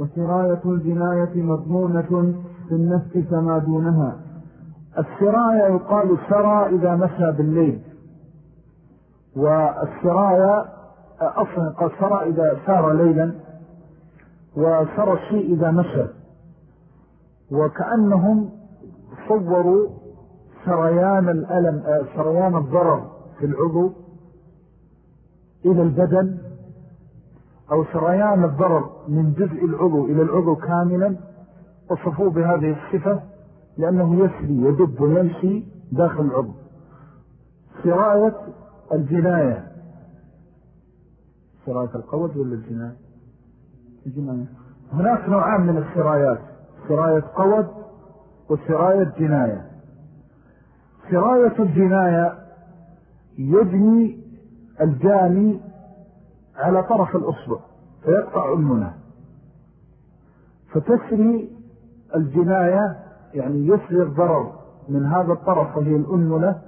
وسراية الجناية مضمونة في النفس كما دونها. السراية يقال سرى إذا مشى بالليل. والسراية أصلا قد سرى إذا سار ليلا. وسرى الشيء إذا مشى. وكأنهم صوروا سريان الألم سريان الضرر في العضو إلى البدن. أو سريان الضرر من جزء العضو إلى العضو كاملا وصفوه بهذه الصفة لأنه يسري يدب ويمشي داخل العضو. سراية الجناية. سراية القوض ولا الجناية؟ الجناية. هناك نوعان من السرايات. سراية قوض وسراية جناية. سراية الجناية يجني الجاني على طرف الأصبع فيقطع المنى. فتسري الجناية يعني يسري الضرر من هذا الطرف وهي الأنملة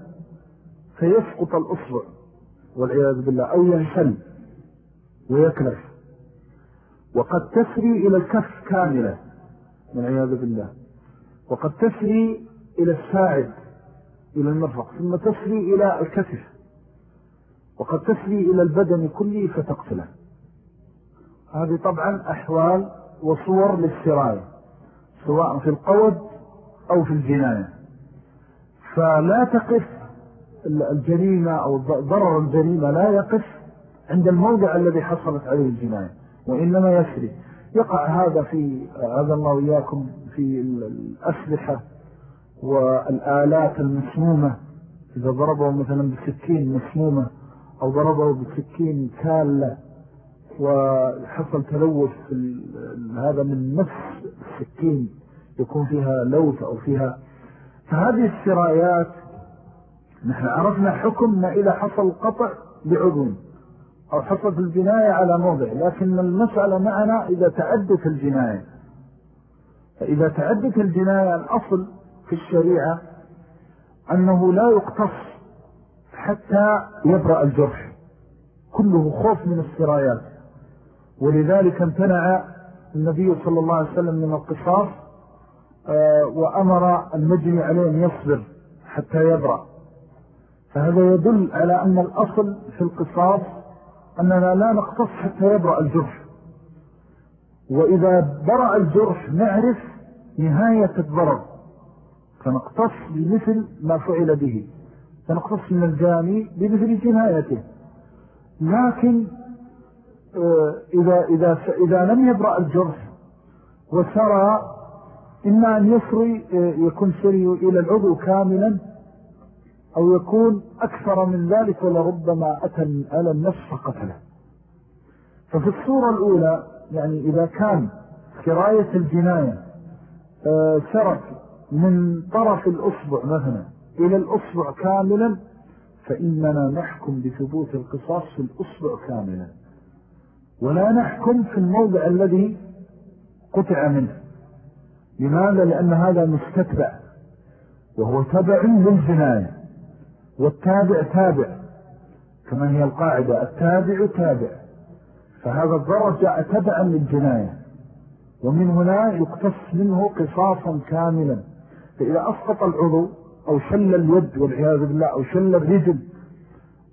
فيسقط الأصبع والعياذ بالله أو ينشل ويكلف. وقد تسري إلى الكف كاملة والعياذ بالله. وقد تسري إلى الساعد إلى المرفق. ثم تسري إلى الكتف. وقد تسري إلى البدن كله فتقتله. هذه طبعا أحوال وصور للسراية سواء في القود أو في الجناية فلا تقف الجريمة أو ضرر الجريمة لا يقف عند الموضع الذي حصلت عليه الجناية وإنما يسري. يقع هذا في هذا الله وإياكم في الأسلحة والآلات المسمومة. إذا ضربه مثلا بسكين مسمومة أو ضربه بسكين كالة وحصل تلوث هذا من نفس السكين يكون فيها لوث أو فيها. فهذه السرايات نحن عرفنا حكم ما إذا حصل قطع بعضو أو حصل في الجناية على موضع لكن المسألة معنا إذا تعدت الجناية. فإذا تعدت الجناية الأصل في الشريعة أنه لا يقتص حتى يبرأ الجرح. كله خوف من السرايات. ولذلك امتنع النبي صلى الله عليه وسلم من القصاص آه، وأمر المجني عليه أن يصبر حتى يبرأ. فهذا يدل على أن الأصل في القصاص أننا لا نقتص حتى يبرأ الجرح. وإذا برأ الجرح نعرف نهاية الضرر. فنقتص بمثل ما فعل به. فنقتص من الجاني بمثل جنايته لكن آه، إذا, إذا, إذا لم يبرأ الجرح وسرى إما أن يسري آه، يكون سري إلى العضو كاملا أو يكون أكثر من ذلك ولربما أتى على النفس فقتله ففي الصورة الأولى يعني إذا كان كراية الجناية آه، سرت من طرف الأصبع مثلا إلى الأصبع كاملا فإننا نحكم بثبوت القصاص في الأصبع كاملا. ولا نحكم في الموضع الذي قطع منه. لماذا؟ لأن هذا مستتبع وهو تبع للجناية والتابع تابع. كما هي القاعدة التابع تابع. فهذا الضرر جاء تبعا للجناية ومن هنا يقتص منه قصاصا كاملا. فإذا أسقط العضو أو شل اليد والعياذ بالله أو شل الرجل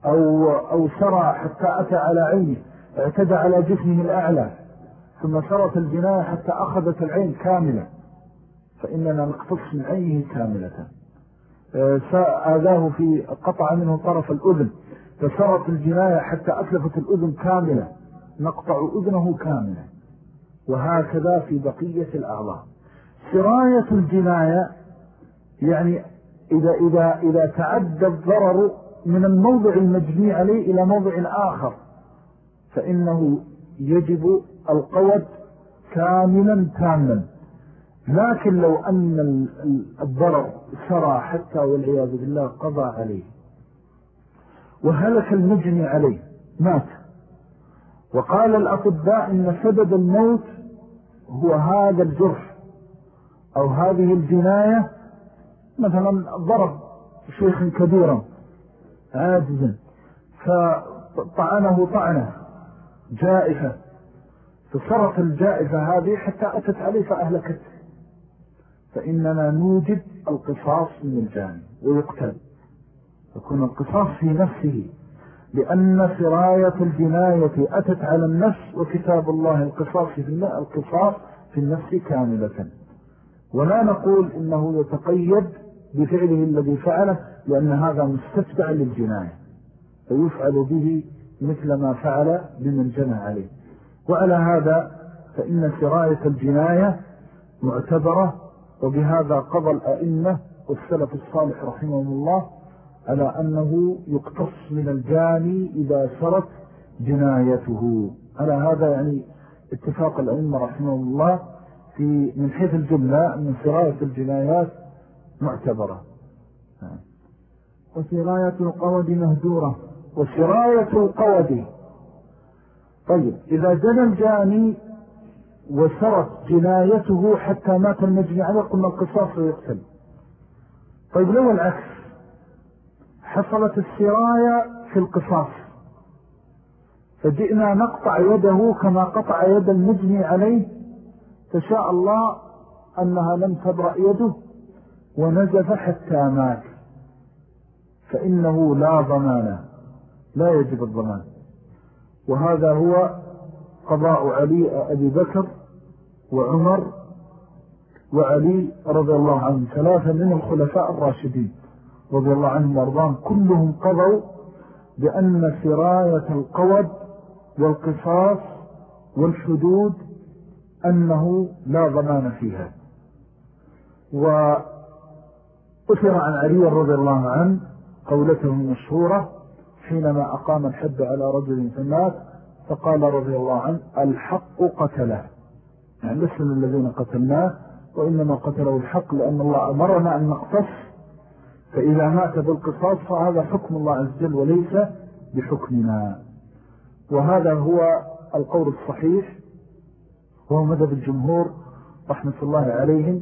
أو, أو سرى حتى أتى على عينه اعتدى على جسمه الأعلى ثم سرت الجناية حتى أخذت العين كاملة. فإننا نقتص من عينه كاملة. آذاه في قطع منه طرف الأذن فسرت الجناية حتى أتلفت الأذن كاملة. نقطع أذنه كاملة. وهكذا في بقية الأعضاء. سراية الجناية يعني إذا, إذا, إذا تعدى الضرر من الموضع المجني عليه إلى موضع آخر فإنه يجب القوة كاملا تاما. لكن لو أن الضرر سرى حتى والعياذ بالله قضى عليه وهلك المجني عليه مات. وقال الأطباء إن سبب الموت هو هذا الجرح أو هذه الجناية مثلا ضرب شيخ كبيرا عاجزا فطعنه طعنة جائفة تصرف الجائزة هذه حتى أتت عليه فأهلكت فإننا نوجد القصاص من الجاني ويقتل. يكون القصاص في نفسه لأن سراية الجناية أتت على النفس وكتاب الله القصاص في القصاص في النفس كاملة. ولا نقول إنه يتقيد بفعله الذي فعله لأن هذا مستتبع للجناية فيفعل به مثل ما فعل بمن جنى عليه. وعلى هذا فإن سراية الجناية معتبرة وبهذا قضى الأئمة والسلف الصالح رحمه الله على أنه يقتص من الجاني إذا سرت جنايته. على هذا يعني اتفاق الأئمة رحمه الله في من حيث الجملة أن سراية الجنايات معتبرة. وسراية القود مهدورة وسراية القود. طيب إذا جنى الجاني وسرت جنايته حتى مات المجني عليه قلنا القصاص ويقتل طيب لو العكس؟ حصلت السراية في القصاص. فجئنا نقطع يده كما قطع يد المجني عليه. فشاء الله أنها لم تبرأ يده. ونزف حتى مات. فإنه لا ضمان لا يجب الضمان. وهذا هو قضاء علي أبي بكر وعمر وعلي رضي الله عنه ثلاثة من الخلفاء الراشدين رضي الله عنهم وأرضاهم. كلهم قضوا بأن سراية القود والقصاص والحدود أنه لا ضمان فيها. وأثر عن علي رضي الله عنه قولته المشهورة حينما أقام الحد على رجل فمات فقال رضي الله عنه الحق قتله. يعني لسنا الذين قتلناه وإنما قتله الحق لأن الله أمرنا أن نقتص فإذا مات بالقصاص فهذا حكم الله عز وجل وليس بحكمنا. وهذا هو القول الصحيح وهو مذهب الجمهور رحمة الله عليهم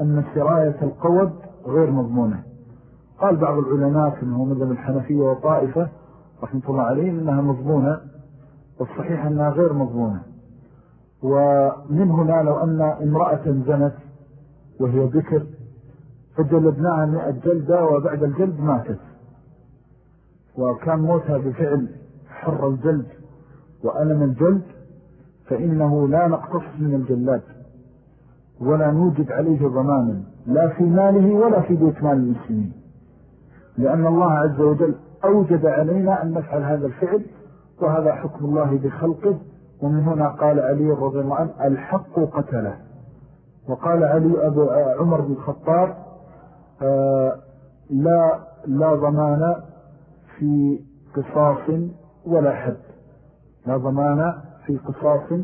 أن سراية القود غير مضمونة. قال بعض العلماء أنه مذهب الحنفية وطائفة رحمة الله عليهم أنها مضمونة والصحيح أنها غير مضمونة. ومن هنا لو أن امرأة زنت وهي ذكر فجلدناها مئة جلدة وبعد الجلد ماتت. وكان موتها بفعل حر الجلد وألم الجلد فإنه لا نقتص من الجلاد ولا نوجد عليه ضمانا لا في ماله ولا في بيت مال المسلمين. لأن الله عز وجل أوجد علينا أن نفعل هذا الفعل وهذا حكم الله بخلقه. ومن هنا قال علي رضي الله عنه الحق قتله. وقال علي أبو عمر بن الخطاب آه، لا, لا ضمان في قصاص ولا حد. لا ضمان في قصاص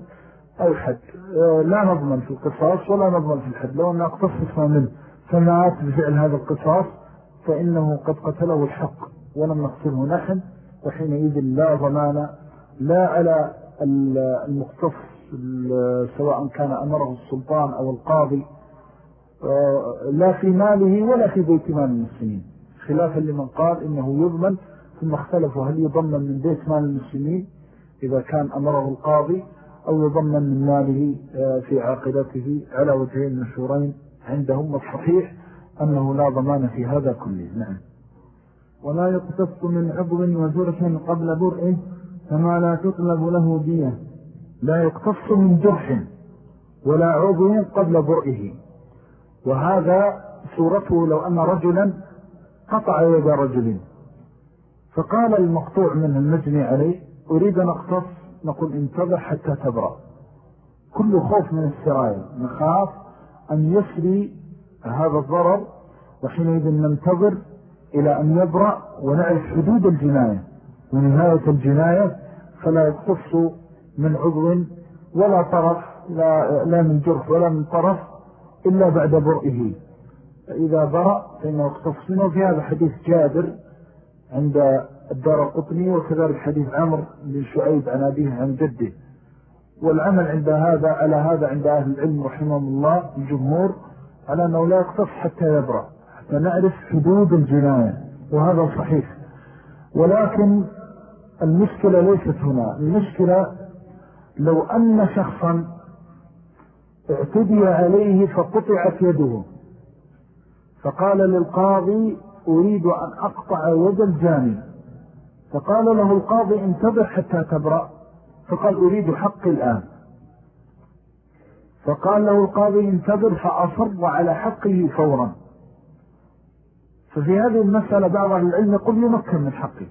أو حد. آه، لا نضمن في القصاص ولا نضمن في الحد. لو أن أقتصص منه فمات بفعل هذا القصاص فإنه قد قتله الحق ولم نقتله نحن وحينئذ لا ضمان لا على المقتص سواء كان أمره السلطان أو القاضي آه، لا في ماله ولا في بيت مال المسلمين. خلافا لمن قال إنه يضمن ثم اختلفوا هل يضمن من بيت مال المسلمين إذا كان أمره القاضي أو يضمن من ماله آه، في عاقلته على وجهين مشهورين عندهم الصحيح أنه لا ضمان في هذا كله. نعم. ولا يقتص من عضو وجرح قبل برئه فما لا تطلب له دية. لا يقتص من جرح ولا عضو قبل برئه. وهذا صورته لو أن رجلا قطع يد رجل. فقال المقطوع منه المجني عليه أريد أن أقتص نقول انتظر حتى تبرأ. كل خوف من السراية نخاف أن يسري هذا الضرر وحينئذ ننتظر إلى أن يبرأ ونعرف حدود الجناية. ونهاية الجناية فلا يقتص من عضو ولا طرف لا, لا من جرح ولا من طرف إلا بعد برئه. فإذا برأ فإنه يقتص منه في هذا حديث جابر عند الدار القطني وكذلك حديث عمر بن شعيب عن أبيه عن جده. والعمل عند هذا على هذا عند أهل العلم رحمه الله الجمهور على أنه لا يقتص حتى يبرأ حتى نعرف حدود الجناية وهذا صحيح. ولكن المشكلة ليست هنا. المشكلة لو أن شخصا اعتدي عليه فقطعت يده. فقال للقاضي أريد أن أقطع يد الجاني. فقال له القاضي انتظر حتى تبرأ. فقال أريد حق الآن. فقال له القاضي انتظر فأصر على حقه فورا. ففي هذه المسألة بعض العلم يقول يمكن من حقه.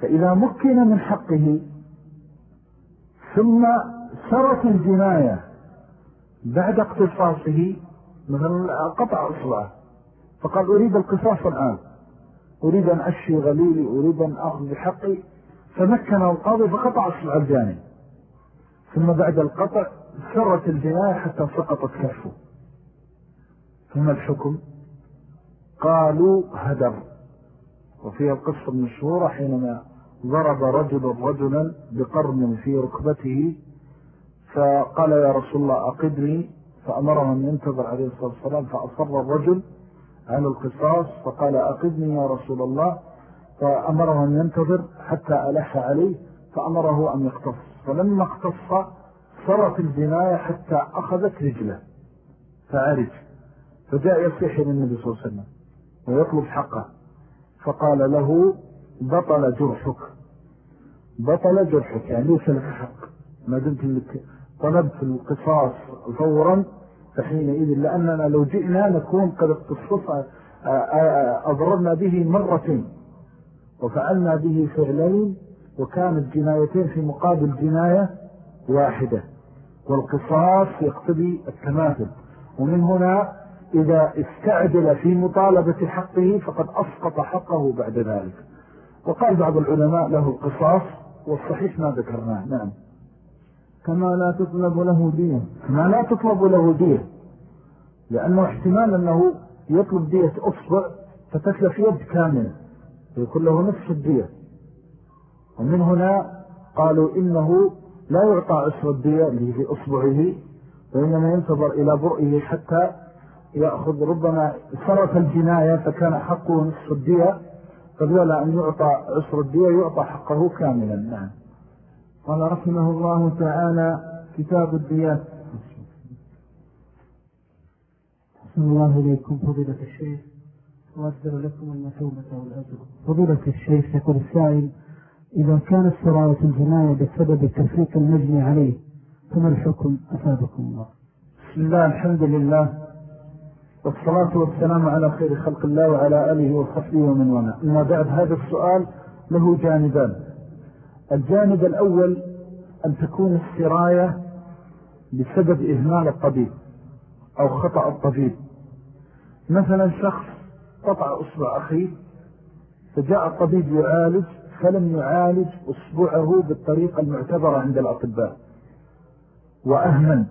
فإذا مكن من حقه ثم سرت الجناية بعد اقتصاصه مثلا قطع أصبعه فقال أريد القصاص الآن. أريد أن أشفي غليلي أريد أن أخذ بحقي. فمكن القاضي فقطع أصبع الجاني. ثم بعد القطع سرت الجناية حتى سقطت كفه ثم الحكم قالوا هدر. وفيها القصة المشهورة حينما ضرب رجل رجلا بقرن في ركبته فقال يا رسول الله أقدني. فأمره أن ينتظر عليه الصلاة والسلام فأصر الرجل عن القصاص فقال أقدني يا رسول الله. فأمره أن ينتظر حتى ألح عليه فأمره أن يقتص فلما اقتص صرت الجناية حتى أخذت رجله. فعرج. فجاء يصيح للنبي صلى الله عليه وسلم ويطلب حقه. فقال له بطل جرحك. بطل جرحك يعني ليس لك حق. ما دمت طلبت القصاص فورا فحينئذ لأننا لو جئنا نكون قد اقتصص أضررنا به مرتين وفعلنا به فعلين وكانت جنايتين في مقابل جناية واحدة. والقصاص يقتضي التماثل. ومن هنا إذا استعجل في مطالبة حقه فقد أسقط حقه بعد ذلك. وقال بعض العلماء له القصاص والصحيح ما ذكرناه. نعم. كما لا تطلب له دية. كما لا تطلب له دية. لأنه احتمال أنه يطلب دية أصبع فتتلف يد كاملة. ويكون له نفس الدية. ومن هنا قالوا إنه لا يعطى عشر الدية اللي في أصبعه وإنما ينتظر إلى برئه حتى يأخذ. ربما صرف الجناية فكان حقه نصف الدية فبلا أن يعطى عشر الدية يعطى حقه كاملا. نعم. قال رحمه الله تعالى كتاب الديات. بسم الله إليكم. فضيلة الشيخ وأجدر لكم المثومة والأجر فضيلة الشيخ يقول السائل إذا كانت سراية الجناية بسبب تفريق المجني عليه فما الحكم؟ أفادكم الله. بسم الله الحمد لله والصلاة والسلام على خير خلق الله وعلى آله وصحبه ومن وما إما بعد هذا السؤال له جانبان. الجانب الأول أن تكون السراية بسبب إهمال الطبيب أو خطأ الطبيب. مثلا شخص قطع أصبع أخيه فجاء الطبيب يعالج فلم يعالج أصبعه بالطريقة المعتبرة عند الأطباء. وأهمل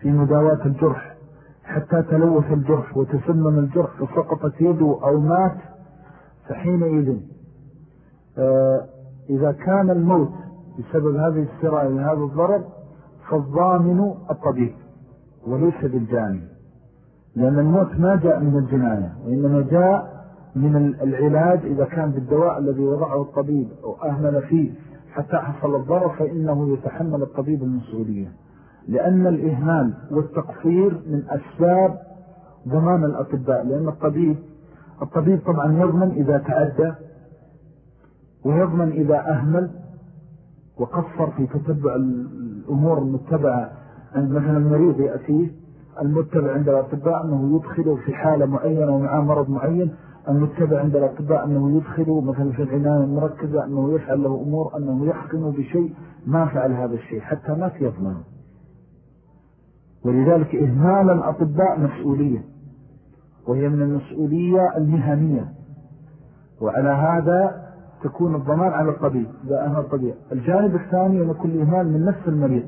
في مداواة الجرح حتى تلوث الجرح وتسمم الجرح فسقطت يده أو مات فحينئذ آه إذا كان الموت بسبب هذه السراء وهذا الضرر فالضامن الطبيب وليس بالجاني لأن الموت ما جاء من الجناية وإنما جاء من العلاج إذا كان بالدواء الذي وضعه الطبيب أو أهمل فيه حتى حصل الضرر فإنه يتحمل الطبيب المسؤولية. لأن الإهمال والتقصير من أسباب ضمان الأطباء لأن الطبيب الطبيب طبعا يضمن إذا تعدى ويضمن إذا أهمل وقصر في تتبع الأمور المتبعة عند مثلا المريض يأتيه المتبع عند الأطباء أنه يدخله في حالة معينة ومعاه مرض معين المتبع عند الأطباء أنه يدخله مثلا في العناية المركزة أنه يفعل له أمور أنه يحكم بشيء ما فعل هذا الشيء حتى ما يضمن ولذلك إهمال الأطباء مسؤولية وهي من المسؤولية المهنية. وعلى هذا تكون الضمان على الطبيب إذا أهل الطبيب الجانب الثاني أن يكون إهمال من نفس المريض.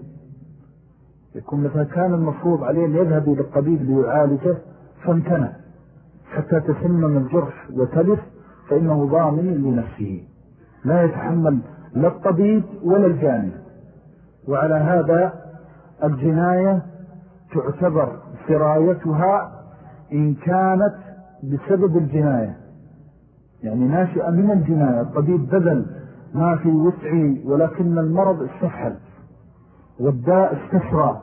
يكون مثلا كان المفروض عليه أن يذهب إلى الطبيب ليعالجه فامتنع. حتى تسمم الجرح وتلف فإنه ضامن لنفسه. لا يتحمل لا الطبيب ولا الجانب. وعلى هذا الجناية تعتبر سرايتها إن كانت بسبب الجناية. يعني ناشئة من الجناية. الطبيب بذل ما في وسعه ولكن المرض استفحل والداء استسرى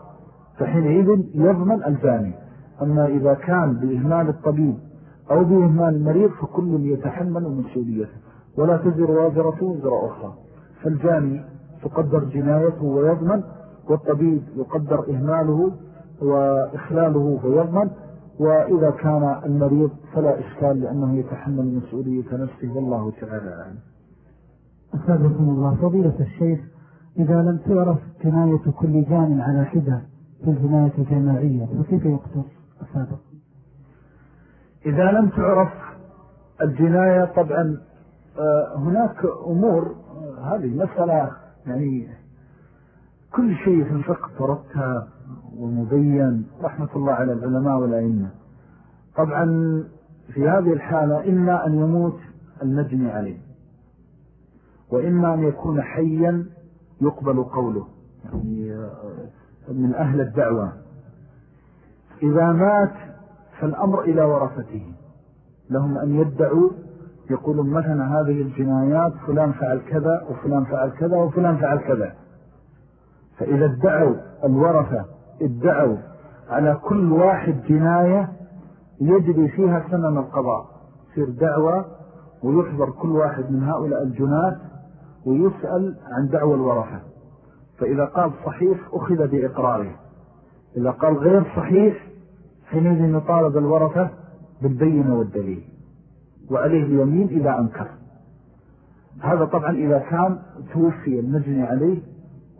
فحينئذ يضمن الجاني. أما إذا كان بإهمال الطبيب أو بإهمال المريض فكل يتحمل مسؤوليته ولا تزر وازرة وزر أخرى. فالجاني تقدر جنايته ويضمن والطبيب يقدر إهماله وإخلاله ويضمن وإذا كان المريض فلا إشكال لأنه يتحمل مسؤولية نفسه والله تعالى أعلم. أسابقكم الله. فضيلة الشيخ إذا لم تعرف جناية كل جان على حدة في الجناية الجماعية فكيف يقتص أسابق إذا لم تعرف الجناية طبعا آه، هناك أمور آه، هذه مسألة يعني كل شيء في الفقه ترتها ومبين رحمة الله على العلماء والأئمة. طبعا في هذه الحالة إما أن يموت المجني عليه وإما أن يكون حيا يقبل قوله يعني آه، من أهل الدعوة. إذا مات فالأمر إلى ورثته. لهم أن يدعوا يقولون مثلا هذه الجنايات فلان فعل كذا وفلان فعل كذا وفلان فعل كذا. فإذا ادعوا الورثة ادعوا على كل واحد جناية يجري فيها سنن القضاء. في دعوة ويحضر كل واحد من هؤلاء الجنات ويسأل عن دعوة الورثة. فإذا قال صحيح أخذ بإقراره. إذا قال غير صحيح حينئذ يطالب الورثة بالبينة والدليل. وعليه اليمين إذا أنكر. هذا طبعا إذا كان توفي المجني عليه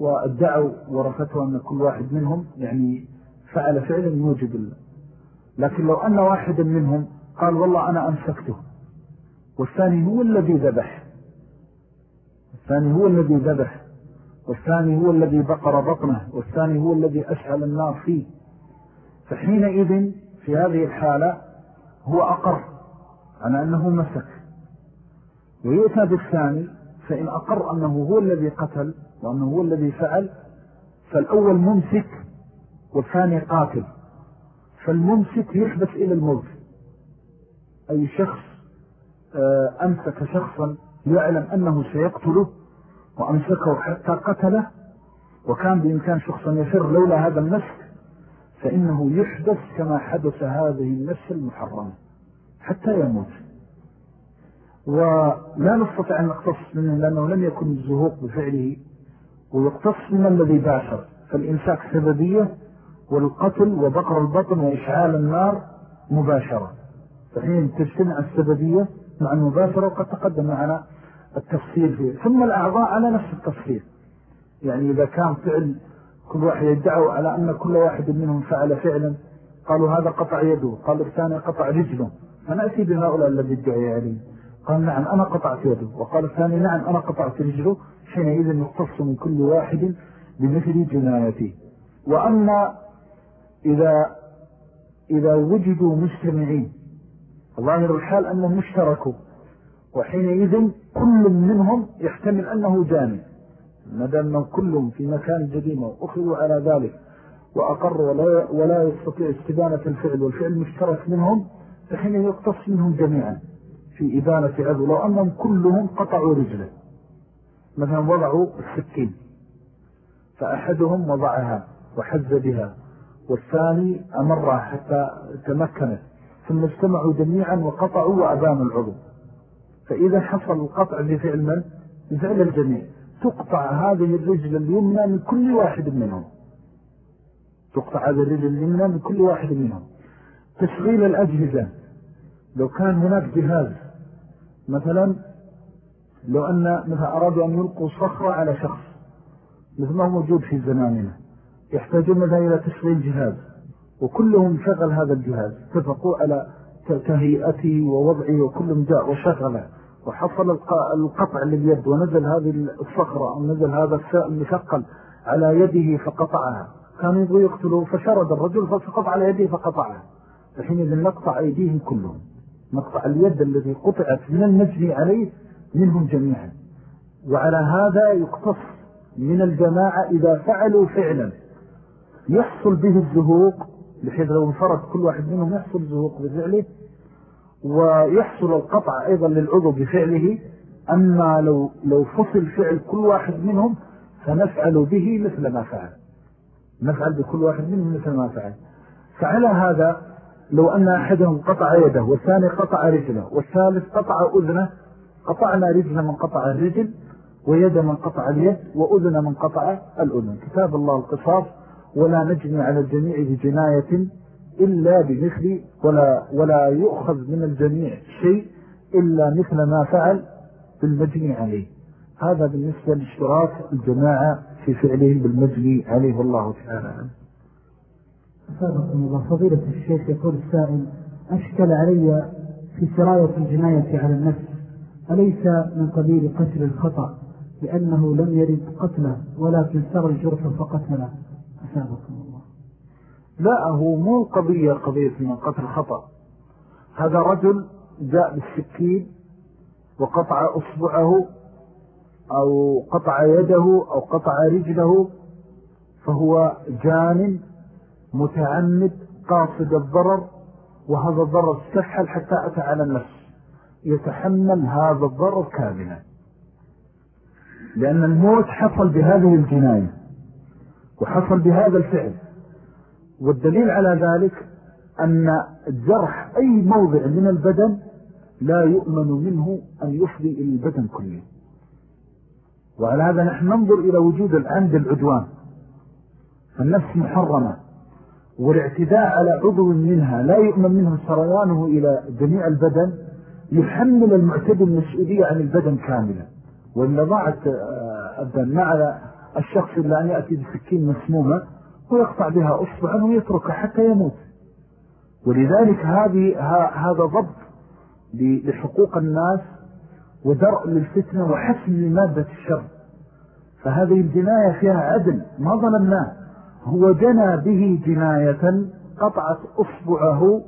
وادعوا ورثته أن كل واحد منهم يعني فعل فعلا يوجد الله لكن لو أن واحدا منهم قال والله أنا أمسكته والثاني هو الذي ذبح. الثاني هو الذي ذبح. والثاني هو الذي بقر بطنه. والثاني هو الذي أشعل النار فيه. فحينئذ في هذه الحالة هو أقر على أنه مسك. ويؤتى بالثاني فإن أقر أنه هو الذي قتل وأنه هو الذي فعل فالأول ممسك والثاني قاتل. فالممسك يحبس إلى الموت. أي شخص آه، أمسك شخصا يعلم أنه سيقتله وأمسكه حتى قتله. وكان بإمكان شخصا يفر لولا هذا المسك فإنه يحدث كما حدث هذه النفس المحرمة حتى يموت. ولا نستطيع أن نقتص منه لأنه لم يكن الزهوق بفعله. ويقتص من الذي باشر. فالإمساك سببية والقتل وبقر البطن وإشعال النار مباشرة. فحين تجتمع السببية مع المباشرة وقد تقدم معنا التفصيل فيه ثم الأعضاء على نفس التفصيل. يعني إذا كان فعل كل واحد يدعوا على أن كل واحد منهم فعل فعلا قالوا هذا قطع يده قال الثاني قطع رجله. فنأتي بهؤلاء الذي ادعي عليه قال نعم أنا قطعت يده. وقال الثاني نعم أنا قطعت رجله. حينئذ يختص من كل واحد بمثل جنايته. وأما إذا, إذا وجدوا مجتمعين ظاهر الحال أنهم اشتركوا وحينئذ كل منهم يحتمل أنه جاني مدام كلهم في مكان جديد وأخذوا على ذلك وأقروا ولا, ولا يستطيع استبانة الفعل والفعل مشترك منهم فحين يقتص منهم جميعا في إبانة عذو لو أنهم كلهم قطعوا رجله. مثلا وضعوا السكين فأحدهم وضعها وحز بها والثاني أمرها حتى تمكنت ثم اجتمعوا جميعا وقطعوا وأبانوا العضو. فإذا حصل القطع بفعل من؟ بفعل الجميع. تقطع هذه الرجل اليمنى من كل واحد منهم. تقطع هذه الرجل اليمنى من كل واحد منهم. تشغيل الأجهزة. لو كان هناك جهاز مثلا لو أن مثلا أرادوا أن يلقوا صخرة على شخص مثل ما هو موجود في زماننا يحتاجون مثلا إلى تشغيل جهاز وكلهم شغل هذا الجهاز اتفقوا على تهيئته ووضعه وكلهم جاء وشغله وحصل القطع لليد ونزل هذه الصخرة أو نزل هذا الساء المثقل على يده فقطعها. كانوا يبغوا يقتلوا فشرد الرجل فسقط على يده فقطعها. فحين نقطع أيديهم كلهم. نقطع اليد الذي قطعت من المجري عليه منهم جميعا. وعلى هذا يقتص من الجماعة إذا فعلوا فعلا. يحصل به الزهوق بحيث لو انفرد كل واحد منهم يحصل زهوق بفعله. ويحصل القطع أيضا للعضو بفعله. أما لو, لو فصل فعل كل واحد منهم فنفعل به مثل ما فعل. نفعل بكل واحد منهم مثل ما فعل. فعلى هذا لو أن أحدهم قطع يده والثاني قطع رجله والثالث قطع أذنه قطعنا رجل من قطع الرجل ويد من قطع اليد وأذن من قطع الأذن. كتاب الله القصاص ولا نجني على الجميع بجناية إلا بمثل ولا, ولا يؤخذ من الجميع شيء إلا مثل ما فعل بالمجني عليه. هذا بالنسبة لاشتراك الجماعة في فعلهم بالمجني عليه والله تعالى. سابقا الله. فضيلة الشيخ يقول السائل أشكل علي في سراية الجناية على النفس. أليس من قبيل قتل الخطأ؟ لأنه لم يرد قتله ولكن سر الجرح فقتله. أسابقا الله. لا هو مو قضية قضية من قتل خطأ. هذا رجل جاء بالسكين وقطع أصبعه أو قطع يده أو قطع رجله فهو جان متعمد قاصد الضرر وهذا الضرر استفحل حتى أتى على النفس. يتحمل هذا الضرر كاملا. لأن الموت حصل بهذه الجناية وحصل بهذا الفعل. والدليل على ذلك أن جرح أي موضع من البدن لا يؤمن منه أن يفضي إلى البدن كله. وعلى هذا نحن ننظر إلى وجود العمد العدوان النفس محرمة. والاعتداء على عضو منها لا يؤمن منه سريانه إلى جميع البدن. يحمل المعتدي المسؤولية عن البدن كاملا وإن ضاعت آه، الدم مع الشخص إلا أن يأتي بسكين مسمومة ويقطع بها أصبعا ويتركها حتى يموت. ولذلك هذه هذا ضبط لحقوق الناس ودرء للفتنة وحسن لمادة الشر. فهذه الجناية فيها عدل. ما ظلمناه. هو جنى به جناية قطعت أصبعه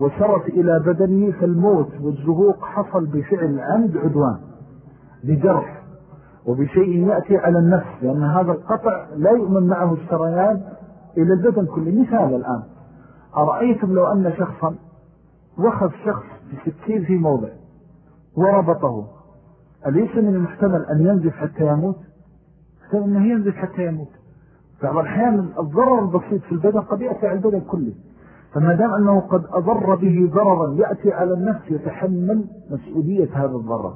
وسرت إلى بدنه فالموت والزهوق حصل بفعل عمد عدوان بجرح وبشيء يأتي على النفس لأن هذا القطع لا يؤمن معه السريان إلى البدن كله. مثال الآن أرأيتم لو أن شخصا وخذ شخص بسكين في موضع وربطه أليس من المحتمل أن ينزف حتى يموت؟ محتمل أنه ينزف حتى يموت. بعض الأحيان الضرر البسيط في البدن قد يأتي على البدن كله. فما دام أنه قد أضر به ضررا يأتي على النفس يتحمل مسؤولية هذا الضرر.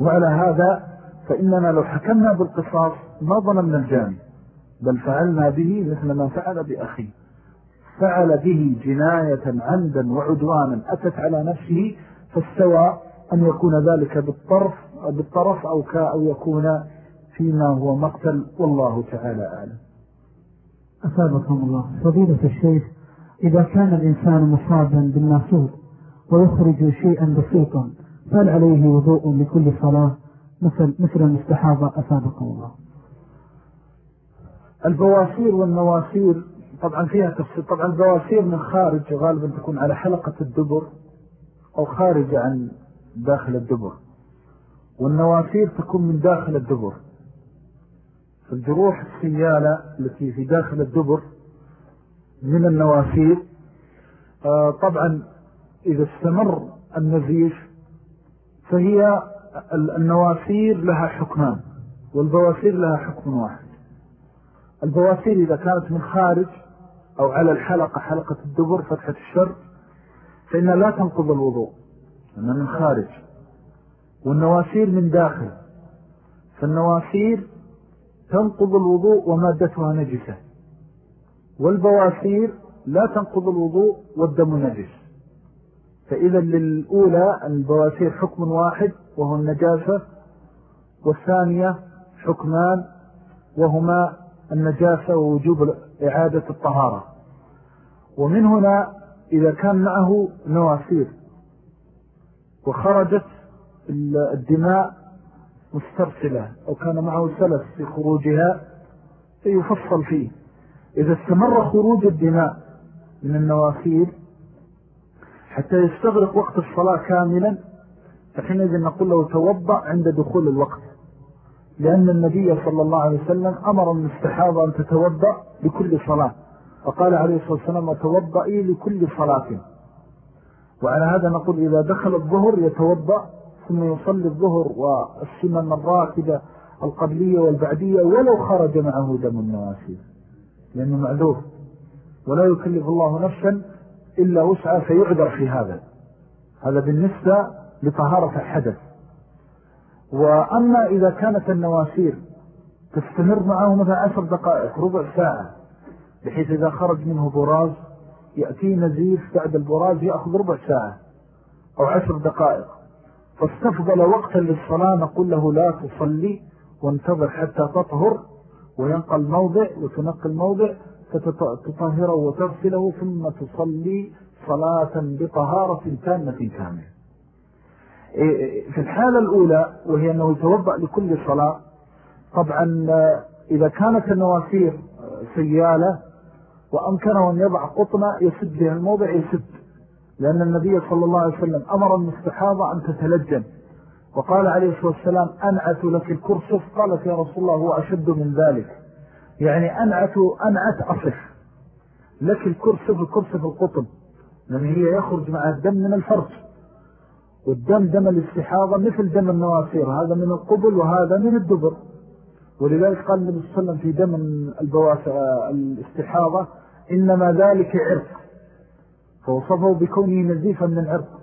وعلى هذا فإننا لو حكمنا بالقصاص ما ظلمنا الجاني بل فعلنا به مثل ما فعل بأخيه فعل به جناية عمدا وعدوانا أتت على نفسه فاستوى أن يكون ذلك بالطرف بالطرف أو, أو يكون فيما هو مقتل والله تعالى أعلم. أثابكم الله. فضيلة الشيخ إذا كان الإنسان مصابا بالناسور ويخرج شيئا بسيطا فهل عليه وضوء لكل صلاة؟ مثل, مثل المستحاضة أثابكم الله. البواسير والنواسير طبعا فيها تفصيل. طبعا البواسير من خارج غالبا تكون على حلقة الدبر أو خارج عن داخل الدبر. والنواسير تكون من داخل الدبر. فالجروح السيالة التي في داخل الدبر من النواسير آه، طبعا إذا استمر النزيف فهي النواسير لها حكمان والبواسير لها حكم واحد. البواسير إذا كانت من خارج أو على الحلقة حلقة الدبر فتحة الشر فإنها لا تنقض الوضوء لأنها من خارج. والنواسير من داخل فالنواسير تنقض الوضوء ومادتها نجسة. والبواسير لا تنقض الوضوء والدم نجس. فإذا للأولى البواسير حكم واحد وهو النجاسة والثانية حكمان وهما النجاسة ووجوب إعادة الطهارة. ومن هنا إذا كان معه نواسير وخرجت الدماء مسترسلة أو كان معه سلس في خروجها فيفصل فيه. إذا استمر خروج الدماء من النواسير حتى يستغرق وقت الصلاة كاملا فحينئذ نقول له توضأ عند دخول الوقت. لأن النبي صلى الله عليه وسلم أمر المستحاضة أن تتوضأ لكل صلاة. فقال عليه الصلاة والسلام وتوضئي لكل صلاة. وعلى هذا نقول إذا دخل الظهر يتوضأ ثم يصلي الظهر والسنن الراكدة القبلية والبعدية ولو خرج معه دم النواسير لأنه معذور ولا يكلف الله نفسا إلا وسعى فيعذر في هذا. هذا بالنسبة لطهارة الحدث. وأما إذا كانت النواسير تستمر معه مثلا عشر دقائق ربع ساعة بحيث إذا خرج منه براز يأتي نزيف بعد البراز يأخذ ربع ساعة أو عشر دقائق. فاستفضل وقتا للصلاة نقول له لا تصلي وانتظر حتى تطهر. وينقل موضع وتنقل موضع فتطهره وتغسله ثم تصلي صلاة بطهارة تامة كاملة. إيه، في الحالة الأولى وهي أنه يتوضأ لكل صلاة طبعا إذا كانت النوافير سيالة وأمكنه أن يضع قطنة يسد بها الموضع يسد لأن النبي صلى الله عليه وسلم أمر المستحاضة أن تتلجم. وقال عليه الصلاة والسلام أنعت لك الكرسف قالت يا رسول الله هو أشد من ذلك. يعني أنعت أنعت أصف لك الكرسف الكرسف القطن لأن هي يخرج مع الدم من الفرج. والدم دم الاستحاضة مثل دم النواصير. هذا من القبل وهذا من الدبر. ولذلك قال النبي صلى الله عليه وسلم في دم الاستحاضة إنما ذلك عرق. فوصفه بكونه نزيفا من عرق.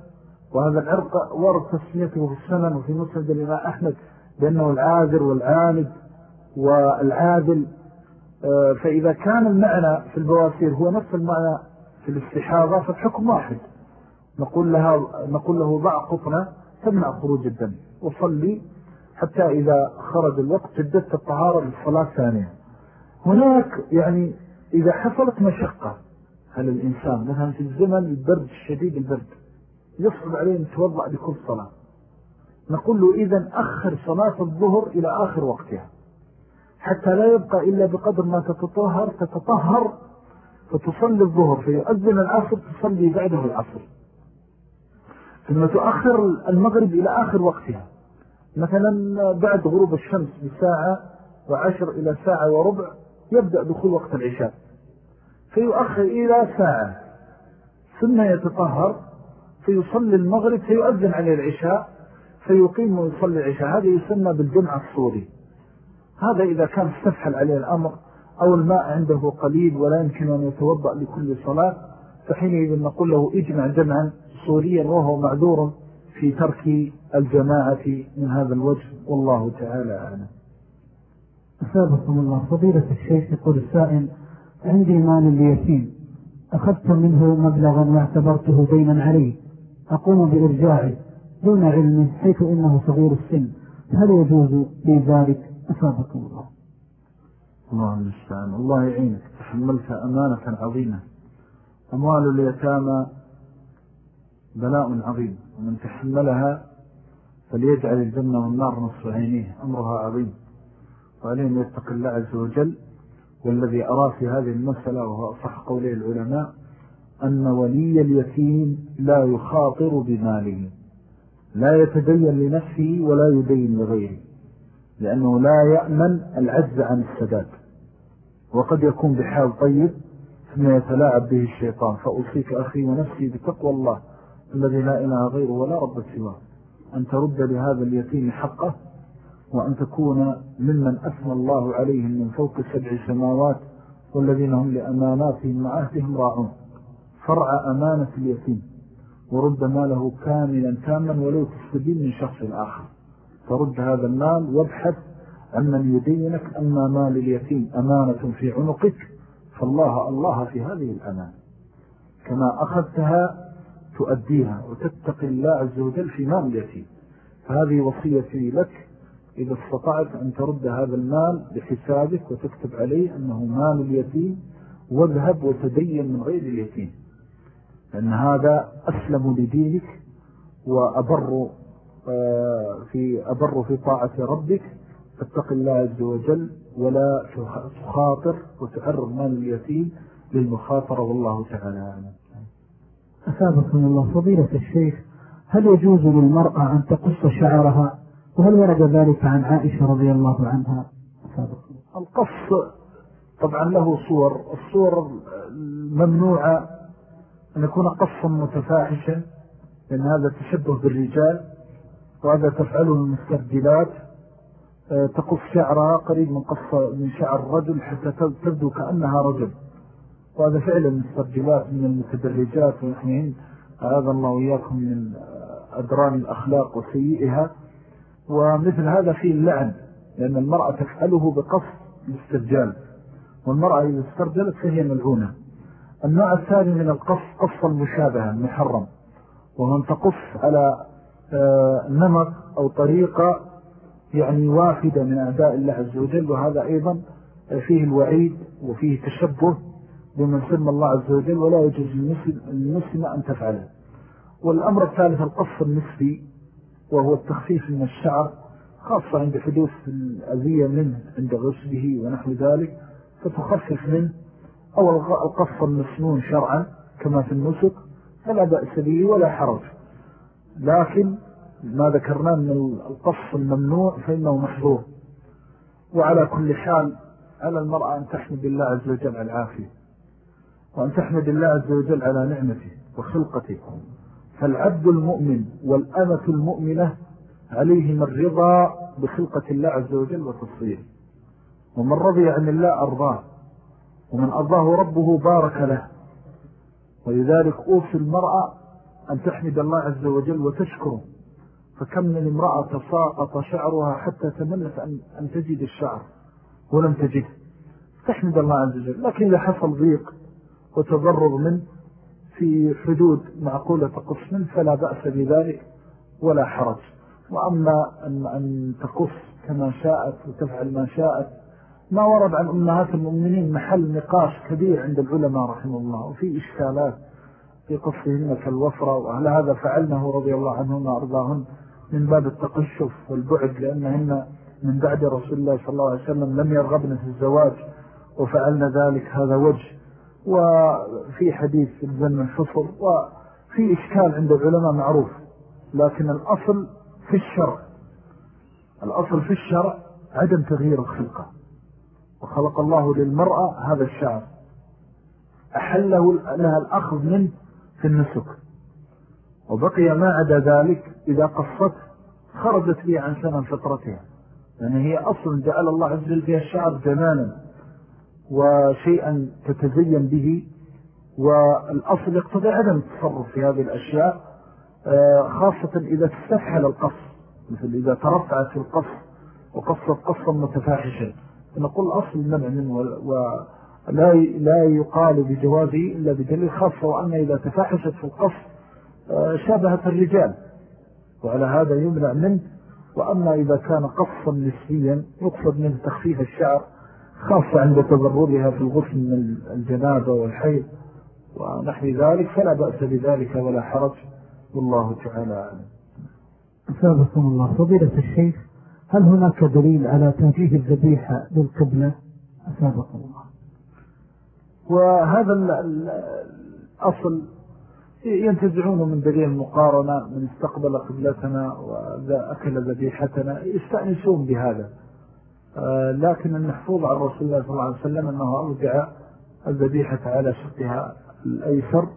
وهذا العرق ورد تسميته في السنن وفي مسند الإمام أحمد بأنه العاذر والعاند والعادل. آه، فإذا كان المعنى في البواسير هو نفس المعنى في الاستحاضة فالحكم واحد. نقول, لها نقول له ضع قطنة تمنع خروج الدم. وصلي حتى إذا خرج الوقت جددت الطهارة للصلاة ثانية هناك يعني إذا حصلت مشقة على الإنسان مثلا في الزمن البرد الشديد البرد يصعب عليه أن يتوضأ لكل صلاة. نقول له إذن أخر صلاة الظهر إلى آخر وقتها. حتى لا يبقى إلا بقدر ما تتطهر تتطهر فتصلي الظهر. فيؤذن العصر تصلي بعده العصر. ثم تؤخر المغرب إلى آخر وقتها. مثلا بعد غروب الشمس بساعة وعشر إلى ساعة وربع يبدأ دخول وقت العشاء. فيؤخر إلى ساعة. ثم يتطهر. فيصلي المغرب فيؤذن عليه العشاء فيقيم ويصلي العشاء. هذا يسمى بالجمع الصوري هذا إذا كان استفحل عليه الأمر أو الماء عنده قليل ولا يمكن أن يتوضأ لكل صلاة فحينئذ نقول له اجمع جمعا صوريا وهو معذور في ترك الجماعة من هذا الوجه. والله تعالى أعلم. أسابقكم الله. فضيلة الشيخ يقول السائل عندي مال ليتيم أخذت منه مبلغا واعتبرته دينا عليه. أقوم بإرجاعه دون علمه حيث إنه صغير السن. هل يجوز لي ذلك؟ أسابقكم الله. الله المستعان. الله يعينك. تحملت أمانة عظيمة. أموال اليتامى بلاء عظيم. ومن تحملها فليجعل الجنة والنار نصف عينيه. أمرها عظيم. وعليه أن يتق الله عز وجل. والذي أرى في هذه المسألة وهو أصح قوله العلماء أن ولي اليتيم لا يخاطر بماله لا يتدين لنفسه ولا يدين لغيره لأنه لا يأمن العجز عن السداد. وقد يكون بحال طيب ثم يتلاعب به الشيطان فأوصيك أخي ونفسي بتقوى الله الذي لا إله غيره ولا رب سواه أن ترد لهذا اليتيم حقه وأن تكون ممن أثنى الله عليهم من فوق سبع سماوات والذين هم لأماناتهم وعهدهم راعون. فرع أمانة اليتيم ورد ماله كاملا تاما ولو تستدين من شخص آخر. فرد هذا المال وابحث عن من يدينك أما مال اليتيم أمانة في عنقك. فالله الله في هذه الأمان كما أخذتها تؤديها وتتقي الله عز وجل في مال اليتيم. فهذه وصيتي لك إذا استطعت أن ترد هذا المال بحسابك وتكتب عليه أنه مال اليتيم واذهب وتدين من غير اليتيم. لأن هذا أسلم لدينك وأبر آه، في أبر في طاعة ربك. فاتق الله عز وجل ولا تخاطر وتعرض مال اليتيم للمخاطرة. والله تعالى أعلم. أسابقكم الله. فضيلة الشيخ هل يجوز للمرأة أن تقص شعرها؟ وهل ورد ذلك عن عائشة رضي الله عنها؟ أسابقكم القص طبعا له صور. الصور الممنوعة أن يكون قصا متفاحشا لأن هذا تشبه بالرجال وهذا تفعله المستبدلات. آه، تقص شعرها قريب من قص من شعر الرجل حتى تبدو كأنها رجل. وهذا فعلا مسترجلات من المتدرجات ونحن هذا الله وإياكم من أدران الأخلاق وسيئها. ومثل هذا فيه اللعن لأن المرأة تفعله بقص الاسترجال والمرأة إذا استرجلت فهي ملعونة. النوع الثاني من القص قص المشابهة المحرم. ومن تقص على آه، نمط أو طريقة يعني واحدة من أعداء الله عز وجل وهذا أيضا فيه الوعيد وفيه تشبه بمن سمى الله عز وجل ولا يجوز للمسلم أن تفعله. والأمر الثالث القص النسبي وهو التخفيف من الشعر خاصة عند حدوث الأذية منه عند غسله ونحو ذلك فتخفف منه أو القص المسنون شرعا كما في النسك فلا بأس به ولا حرج. لكن ما ذكرناه من القص الممنوع فإنه محظور. وعلى كل حال على المرأة أن تحمد الله عز وجل على العافية وأن تحمد الله عز وجل على نعمته وخلقته. فالعبد المؤمن والأمة المؤمنة عليهم الرضا بخلقة الله عز وجل وتصفيه ومن رضي عن الله أرضاه. ومن أرضاه ربه بارك له. ولذلك أوصي المرأة أن تحمد الله عز وجل وتشكره. فكم من امرأة تساقط شعرها حتى تمنت أن تجد الشعر ولم تجد. تحمد الله عز وجل. لكن إذا حصل ضيق وتضرر منه في حدود معقولة منه فلا بأس بذلك ولا حرج. وأما أن, أن تقص كما شاءت وتفعل ما شاءت ما ورد عن أمهات المؤمنين محل نقاش كبير عند العلماء رحمه الله وفي إشكالات في قصهن كالوفرة وعلى هذا فعلنه رضي الله عنهما وأرضاهن من باب التقشف والبعد لأنهن من بعد رسول الله صلى الله عليه وسلم لم يرغبن في الزواج وفعلن ذلك هذا وجه. وفي حديث الزن الفصل وفي إشكال عند العلماء معروف لكن الأصل في الشرع. الأصل في الشرع عدم تغيير الخلقة. وخلق الله للمرأة هذا الشعر. أحله لها الأخذ منه في النسك. وبقي ما عدا ذلك إذا قصت خرجت لي عن سنة فطرتها. يعني هي أصلا جعل الله عز وجل فيها الشعر جمالا وشيئا تتزين به. والأصل يقتضي عدم التصرف في هذه الأشياء آه، خاصة إذا تستفحل القص. مثل إذا ترفعت القص وقصت قصا متفاحشا. نقول أصل المنع منه ولا لا يقال بجوازه إلا بدليل خاصة وأن إذا تفاحشت في القص آه، شابهت الرجال وعلى هذا يمنع منه وأما إذا كان قصا نسبيا يقصد منه تخفيف الشعر خاصة عند تضررها في الغسل من الجنابة والحيض ونحو ذلك فلا بأس بذلك ولا حرج والله تعالى أعلم. أسابقكم الله. فضيلة الشيخ هل هناك دليل على توجيه الذبيحة للقبلة؟ أسابقكم الله. وهذا الأصل ينتزعونه من دليل المقارنة من استقبل قبلتنا وأكل ذبيحتنا يستأنسون بهذا. آه، لكن المحفوظ عن رسول الله صلى الله عليه وسلم أنه أرجع الذبيحة على شقها الأيسر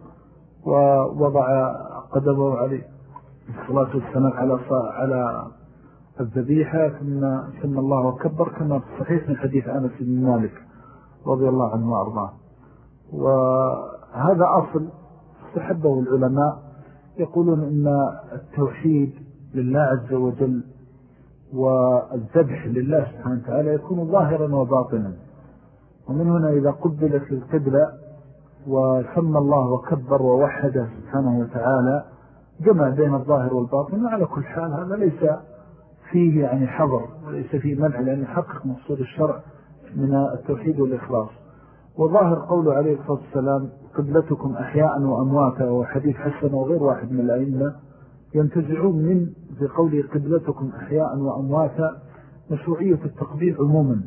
ووضع قدمه عليه. الصلاة والسلام على على الذبيحة ثم ثم الله وكبر كما في الصحيح من حديث أنس بن مالك رضي الله عنه وأرضاه. وهذا أصل استحبه العلماء يقولون إن التوحيد لله عز وجل والذبح لله سبحانه وتعالى يكون ظاهرا وباطنا. ومن هنا إذا قبلت القبلة وسمى الله وكبر ووحده سبحانه وتعالى جمع بين الظاهر والباطن. وعلى كل حال هذا ليس فيه يعني حظر وليس فيه منع لأن يحقق مقصود الشرع من التوحيد والإخلاص. وظاهر قوله عليه الصلاة والسلام قبلتكم أحياء وأمواتا وحديث حسن وغير واحد من الأئمة ينتزعون من في قوله قبلتكم أحياء وأمواتا مشروعية التقبيل عموما.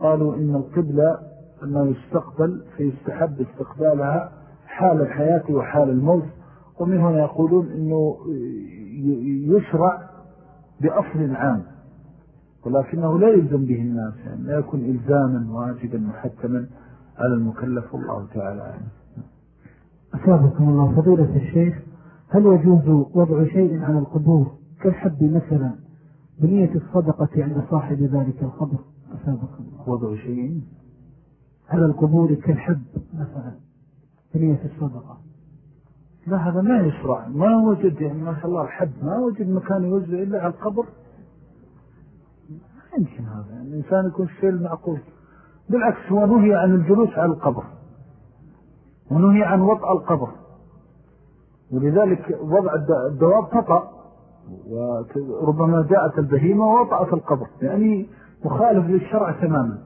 قالوا إن القبلة أنه يستقبل فيستحب استقبالها حال الحياة وحال الموت. ومن هنا يقولون أنه يشرع بأصل عام. ولكنه لا يلزم به الناس يعني لا يكون إلزاما واجبا محتما على المكلف والله تعالى أسابقكم الله. فضيلة الشيخ هل يجوز وضع شيء على القبور كالحب مثلا بنية الصدقة عند صاحب ذلك الخبر أسابق الله. وضع شيء؟ على القبور كالحب مثلا بنية الصدقة. لا هذا ما يشرع ما وجد يعني ما شاء الله الحب ما وجد مكان يوزع إلا على القبر. ما يمكن هذا. يعني الإنسان يكون شيء المعقول بالعكس هو نهي عن الجلوس على القبر. ونهي عن وطأ القبر. ولذلك وضع الدواب تطأ وربما جاءت البهيمة ووطأت القبر. يعني مخالف للشرع تماما.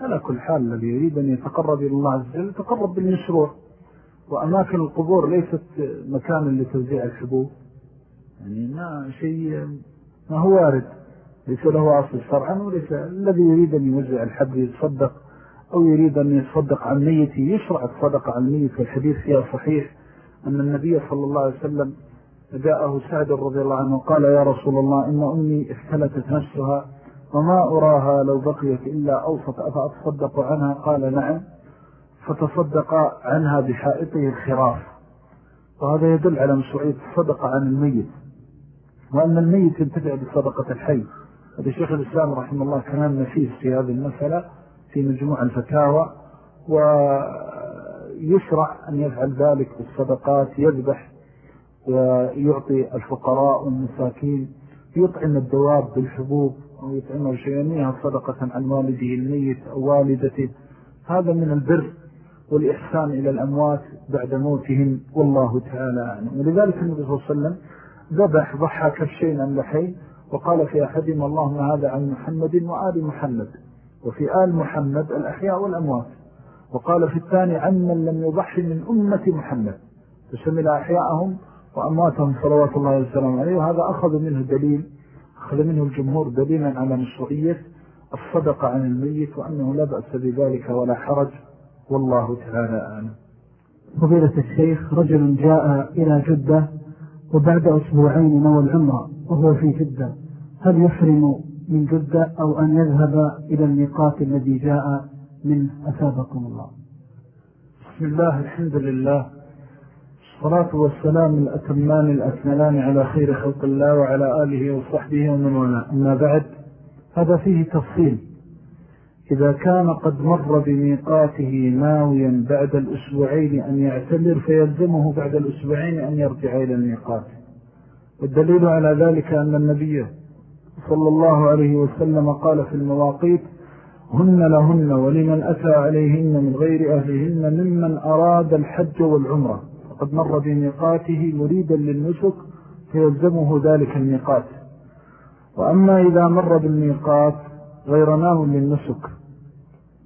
على كل حال الذي يريد أن يتقرب إلى الله عز وجل يتقرب بالمشروع. وأماكن القبور ليست مكانا لتوزيع الحبوب يعني ما شيء ما هو وارد. ليس له أصل شرعا وليس الذي يريد أن يوزع الحب يتصدق أو يريد أن يتصدق عن ميته يشرع الصدق عن ميت والحديث فيها صحيح أن النبي صلى الله عليه وسلم جاءه سعد رضي الله عنه قال يا رسول الله إن أمي اختلتت نفسها وما أراها لو بقيت إلا أوسط أفأتصدق عنها؟ قال نعم. فتصدق عنها بحائطه الخراف. وهذا يدل على مشروعية الصدقة عن الميت. وأن الميت ينتفع بصدقة الحي. هذا شيخ الإسلام رحمه الله كان نفيس في هذه المسألة في مجموع الفتاوى ويشرع أن يفعل ذلك بالصدقات يذبح ويعطي الفقراء والمساكين يطعم الدواب بالحبوب ويطعمه شيئا صدقة عن والده الميت أو والدته. هذا من البر. والإحسان إلى الأموات بعد موتهم والله تعالى أعلم. ولذلك النبي صلى الله عليه وسلم ذبح ضحى كبشين أملحين وقال في أحدهم اللهم هذا عن محمد وآل محمد. وفي آل محمد الأحياء والأموات. وقال في الثاني عن من لم يضحي من أمة محمد. تشمل أحياءهم وأمواتهم صلوات الله والسلام عليه. وهذا أخذ منه دليل أخذ منه الجمهور دليلا على مشروعية الصدقة عن الميت وأنه لا بأس بذلك ولا حرج. والله تعالى أعلم. فضيلة الشيخ رجل جاء إلى جدة وبعد أسبوعين نوى العمرة وهو في جدة. هل يحرم من جدة أو أن يذهب إلى الميقات الذي جاء من أثابكم الله؟ بسم الله الحمد لله. الصلاة والسلام الأتمان الأكملان على خير خلق الله وعلى آله وصحبه ومن ولا أما بعد هذا فيه تفصيل. إذا كان قد مر بميقاته ناويا بعد الأسبوعين أن يعتمر فيلزمه بعد الأسبوعين أن يرجع إلى الميقات. والدليل على ذلك أن النبي صلى الله عليه وسلم قال في المواقيت هن لهن ولمن أتى عليهن من غير أهلهن ممن أراد الحج والعمرة. فقد مر بميقاته مريدا للنسك فيلزمه ذلك الميقات. وأما إذا مر بالميقات غير نام للنسك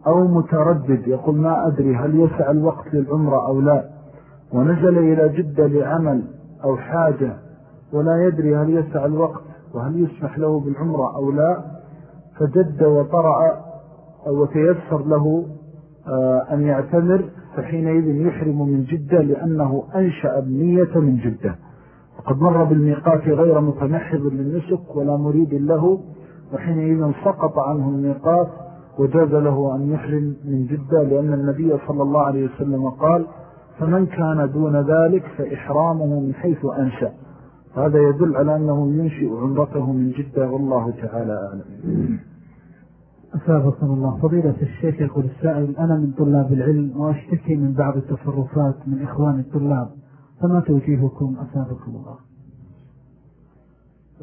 أو متردد يقول ما أدري هل يسع الوقت للعمرة أو لا ونزل إلى جدة لعمل أو حاجة ولا يدري هل يسع الوقت وهل يسمح له بالعمرة أو لا فجد وطرأ وتيسر له آه، أن يعتمر فحينئذ يحرم من جدة لأنه أنشأ النية من جدة. وقد مر بالميقات غير متمحض للنسك ولا مريد له وحينئذ سقط عنه الميقات وجاز له أن يحرم من جدة لأن النبي صلى الله عليه وسلم قال فمن كان دون ذلك فإحرامه من حيث أنشأ هذا يدل على أنه ينشئ عمرته من جدة والله تعالى أعلم. أسابقنا الله. فضيلة الشيخ يقول السائل أنا من طلاب العلم وأشتكي من بعض التصرفات من إخوان الطلاب فما توجيهكم؟ أسابقكم الله.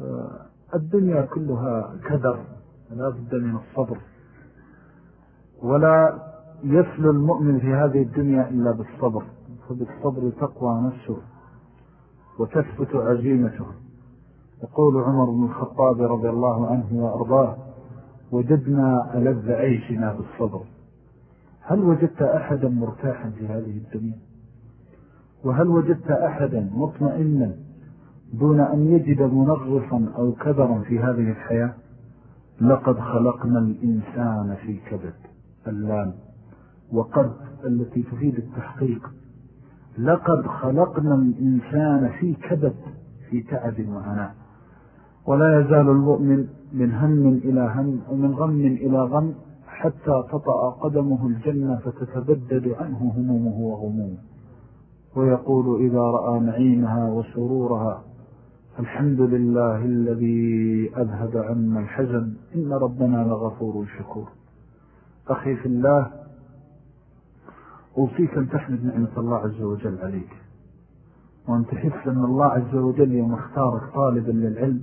آه، الدنيا كلها كدر لا بد من الصبر. ولا يسل المؤمن في هذه الدنيا إلا بالصبر فبالصبر تقوى نفسه وتثبت عزيمته. يقول عمر بن الخطاب رضي الله عنه وأرضاه وجدنا ألذ عيشنا بالصبر. هل وجدت أحدا مرتاحا في هذه الدنيا؟ وهل وجدت أحدا مطمئنا دون أن يجد منغصا أو كبرا في هذه الحياة لقد خلقنا الإنسان في كبد اللام. وقد التي تفيد التحقيق لقد خلقنا الإنسان في كبد في تعب وعناء ولا يزال المؤمن من هم إلى هم ومن غم إلى غم حتى تطأ قدمه الجنة فتتبدد عنه همومه وغمومه. ويقول إذا رأى نعيمها وسرورها الحمد لله الذي أذهب عنا الحزن. إن ربنا لغفور شكور. أخي في الله أوصيك أن تحمد نعمة الله عز وجل عليك. وأن تحس أن الله عز وجل يوم اختارك طالبا للعلم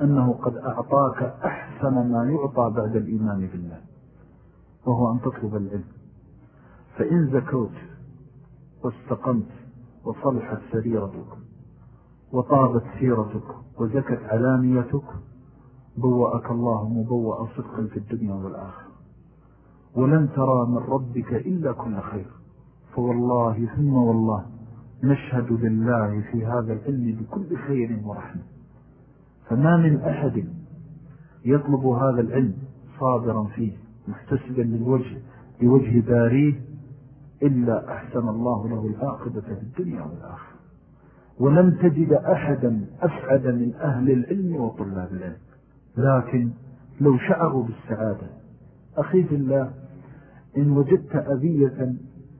أنه قد أعطاك أحسن ما يعطى بعد الإيمان بالله وهو أن تطلب العلم. فإن زكوت واستقمت وصلحت سريرتك وطابت سيرتك وزكت علانيتك بوأك الله مبوأ صدق في الدنيا والآخر ولن ترى من ربك إلا كل خير فوالله ثم والله نشهد لله في هذا العلم بكل خير ورحمة. فما من أحد يطلب هذا العلم صابرا فيه محتسبا للوجه لوجه باريه إلا أحسن الله له العاقبة في الدنيا والآخرة. ولم تجد أحدا أسعد من أهل العلم وطلاب العلم. لكن لو شعروا بالسعادة أخي في الله إن وجدت أذية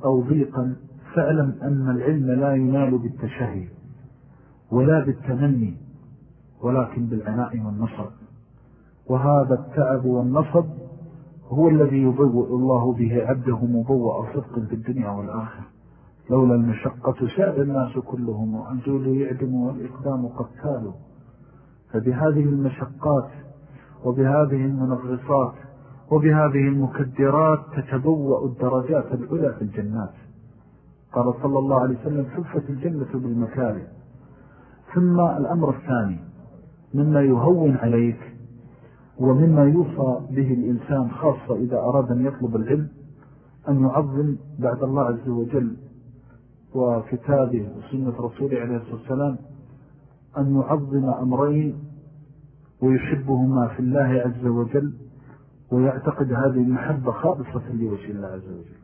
أو ضيقا فاعلم أن العلم لا ينال بالتشهي ولا بالتمني ولكن بالعناء والنصر. وهذا التعب والنصب هو الذي يبوء الله به عبده مبوء صدق في الدنيا والآخر لولا المشقة ساد الناس كلهم وأنزول يعدموا والإقدام قتالوا فبهذه المشقات وبهذه المنغصات وبهذه المكدرات تتبوأ الدرجات العلى في الجنات. قال صلى الله عليه وسلم حفت الجنة بالمكاره. ثم الأمر الثاني مما يهون عليك ومما يوصى به الإنسان خاصة إذا أراد أن يطلب العلم أن يعظم بعد الله عز وجل وكتابه وسنة رسوله عليه الصلاة والسلام أن يعظم أمرين ويحبهما في الله عز وجل ويعتقد هذه المحبة خالصة لوجه الله عز وجل.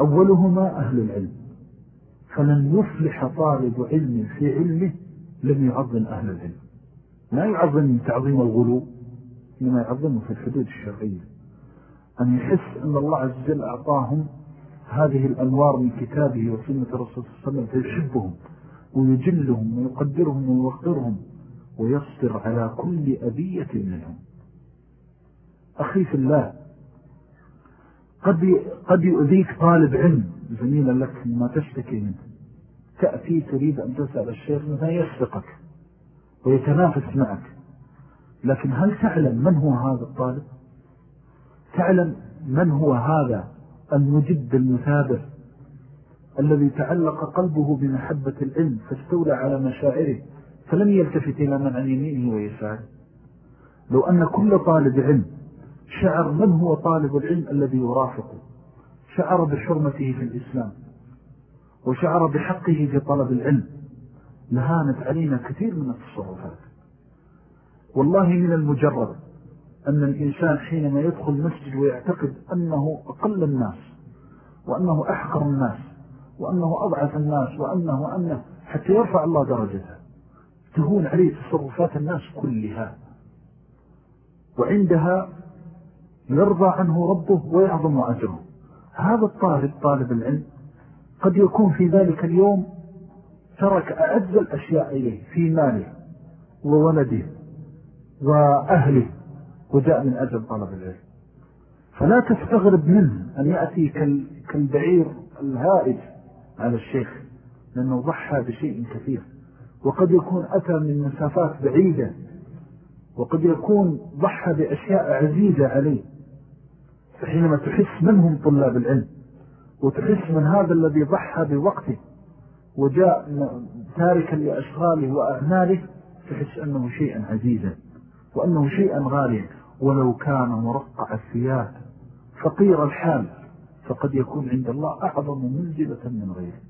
أولهما أهل العلم. فلن يفلح طالب علم في علمه لم يعظم أهل العلم. لا يعظم تعظيم الغلو لما يعظمه في الحدود الشرعية. أن يحس أن الله عز وجل أعطاهم هذه الأنوار من كتابه وسنة صلى الله عليه وسلم فيحبهم ويجلهم ويقدرهم ويوقرهم ويصبر على كل أبية منهم. أخي في الله قد قد يؤذيك طالب علم زميلا لك ما تشتكي منه. تأتي تريد أن تسأل الشيخ مثلا يسبقك ويتنافس معك. لكن هل تعلم من هو هذا الطالب؟ تعلم من هو هذا المجد المثابر الذي تعلق قلبه بمحبة العلم فاستولى على مشاعره فلم يلتفت إلى من عن يمينه ويساره. لو أن كل طالب علم شعر من هو طالب العلم الذي يرافقه شعر بحرمته في الإسلام وشعر بحقه في طلب العلم لهانت علينا كثير من التصرفات. والله من المجرد أن الإنسان حينما يدخل المسجد ويعتقد أنه أقل الناس وأنه أحقر الناس وأنه أضعف الناس وأنه وأنه حتى يرفع الله درجته تهون عليه تصرفات الناس كلها. وعندها يرضى عنه ربه ويعظم أجره. هذا الطالب طالب العلم قد يكون في ذلك اليوم ترك أعز الأشياء إليه في ماله وولده وأهله. وجاء من أجل طلب العلم. فلا تستغرب منه أن يأتي كالبعير الهائج على الشيخ لأنه ضحى بشيء كثير. وقد يكون أتى من مسافات بعيدة وقد يكون ضحى بأشياء عزيزة عليه. فحينما تحس منهم طلاب العلم وتحس من هذا الذي ضحى بوقته وجاء تاركا لأشغاله وأعماله تحس أنه شيئا عزيزا. وأنه شيئا غاليا. ولو كان مرقع الثياب فقير الحال فقد يكون عند الله أعظم منزلة من غيره.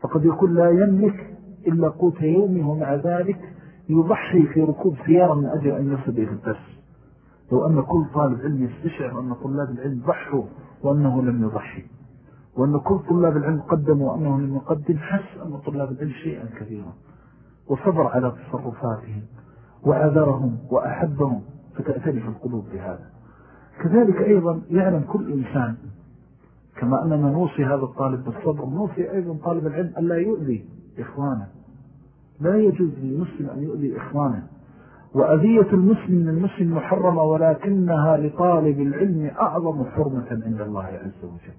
فقد يكون لا يملك إلا قوت يومه ومع ذلك يضحي في ركوب سيارة من أجل أن يصل إلى الدرس لو أن كل طالب علم يستشعر أن طلاب العلم ضحوا وأنه لم يضحي وأن كل طلاب العلم قدموا وأنه لم يقدم حس أن طلاب العلم شيئا كثيرا وصبر على تصرفاتهم. وعذرهم وأحبهم فتأتلف القلوب بهذا. كذلك أيضا يعلم كل إنسان كما أننا نوصي هذا الطالب بالصبر نوصي أيضا طالب العلم أن لا يؤذي إخوانه. لا يجوز للمسلم أن يؤذي إخوانه. وأذية المسلم المسلم محرمة ولكنها لطالب العلم أعظم حرمة عند الله عز وجل.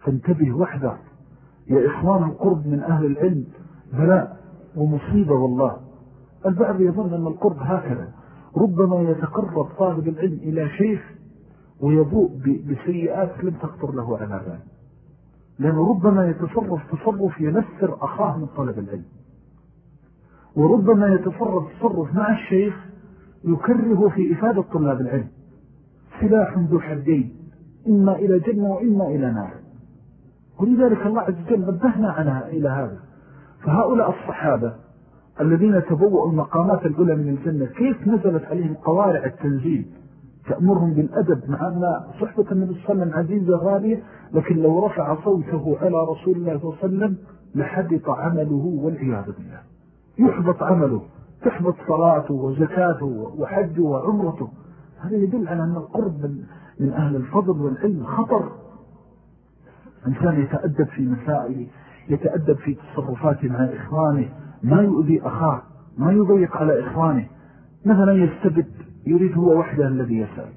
فانتبه وحده. يا إخوان القرب من أهل العلم بلاء ومصيبة والله. البعض يظن أن القرب هكذا. ربما يتقرب طالب العلم إلى شيخ ويبوء بسيئات لم تخطر له على ذلك لأنه ربما يتصرف تصرف ينسر أخاه من طلب العلم. وربما يتصرف تصرف مع الشيخ يكره في إفادة طلاب العلم. سلاح ذو حدين إما إلى جنة وإما إلى نار. ولذلك الله عز وجل نبهنا عنها إلى هذا. فهؤلاء الصحابة الذين تبوأوا المقامات الأولى من الجنة كيف نزلت عليهم قوارع التنزيل؟ تأمرهم بالأدب مع أن صحبة النبي صلى الله عليه وسلم عزيزة غالية لكن لو رفع صوته على رسول الله صلى الله عليه وسلم لحدط عمله والعياذ بالله. يحبط عمله تحبط صلاته وزكاته وحجه وعمرته. هذا يدل على أن القرب من أهل الفضل والعلم خطر. إنسان يتأدب في مسائله يتأدب في تصرفاته مع إخوانه ما يؤذي أخاه ما يضيق على إخوانه. مثلا يستبد يريد هو وحده الذي يسأل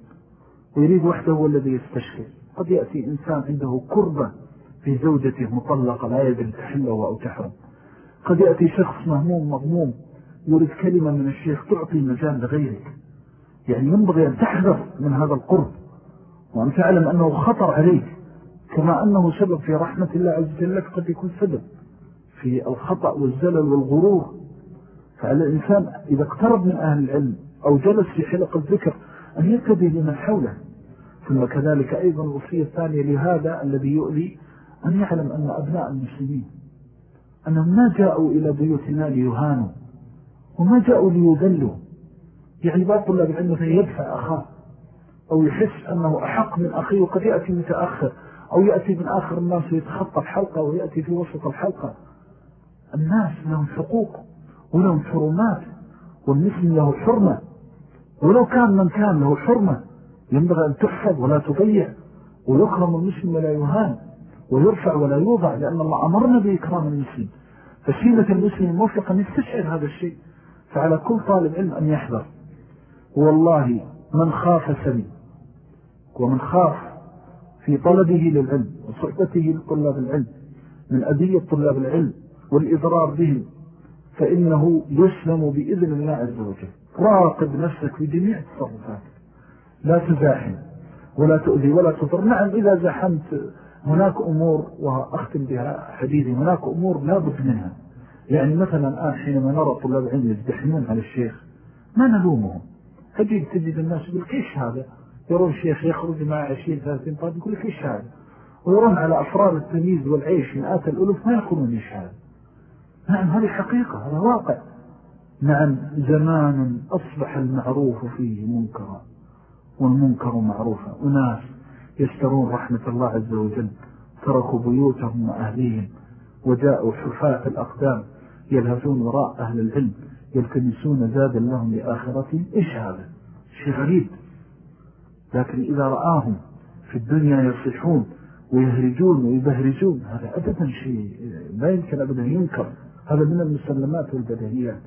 ويريد وحده هو الذي يستشكل قد يأتي إنسان عنده كربة في زوجته مطلقة لا يدري تحله أو تحرم. قد يأتي شخص مهموم مضموم يريد كلمة من الشيخ تعطي مجال لغيرك. يعني ينبغي أن تحذر من هذا القرب. وأن تعلم أنه خطر عليك كما أنه سبب في رحمة الله عز وجل قد يكون سبب. في الخطأ والزلل والغرور. فعلى الإنسان إذا اقترب من أهل العلم أو جلس في حلق الذكر أن يكتبه لمن حوله. ثم كذلك أيضا الوصية الثانية لهذا الذي يؤذي أن يعلم أن أبناء المسلمين أنهم ما جاءوا إلى بيوتنا ليهانوا وما جاءوا ليذلوا. يعني بعض طلاب العلم يدفع أخاه أو يحس أنه أحق من أخيه وقد يأتي متأخر أو يأتي من آخر الناس ويتخطى الحلقة ويأتي في وسط الحلقة. الناس لهم حقوق ولهم حرمات والمسلم له حرمة ولو كان من كان له حرمة ينبغي أن تحفظ ولا تضيع ويكرم المسلم ولا يهان ويرفع ولا يوضع لأن الله أمرنا بإكرام المسلم. فسيلة المسلم الموفق أن يستشعر هذا الشيء فعلى كل طالب علم أن يحذر. والله من خاف سمي ومن خاف في طلبه للعلم وصحبته لطلاب العلم من أذية طلاب العلم والإضرار بهم فإنه يسلم بإذن الله عز وجل. راقب نفسك في جميع التصرفات. لا تزاحم ولا تؤذي ولا تضر. نعم إذا زحمت هناك أمور وأختم بها حديثي هناك أمور لا بد منها. يعني مثلا الآن حينما نرى طلاب العلم يزدحمون على الشيخ ما نلومهم؟ أجيب تجد الناس يقول كيش هذا؟ يرون الشيخ يخرج مع عشرين ثلاثين طالب يقول كيش هذا؟ ويرون على أفراد التمييز والعيش مئات الألوف ما يقولون إيش هذا؟ نعم هذه حقيقة هذا واقع. نعم زمان أصبح المعروف فيه منكرا والمنكر معروفا أناس يشترون رحمة الله عز وجل تركوا بيوتهم وأهليهم وجاءوا حفاة الأقدام يلهثون وراء أهل العلم يلتمسون زادا لهم لآخرتهم. إيش هذا؟ شيء غريب. لكن إذا رآهم في الدنيا يصيحون ويهرجون ويبهرجون هذا أبدا شيء لا يمكن أبدا ينكر. هذا من المسلمات والبدهيات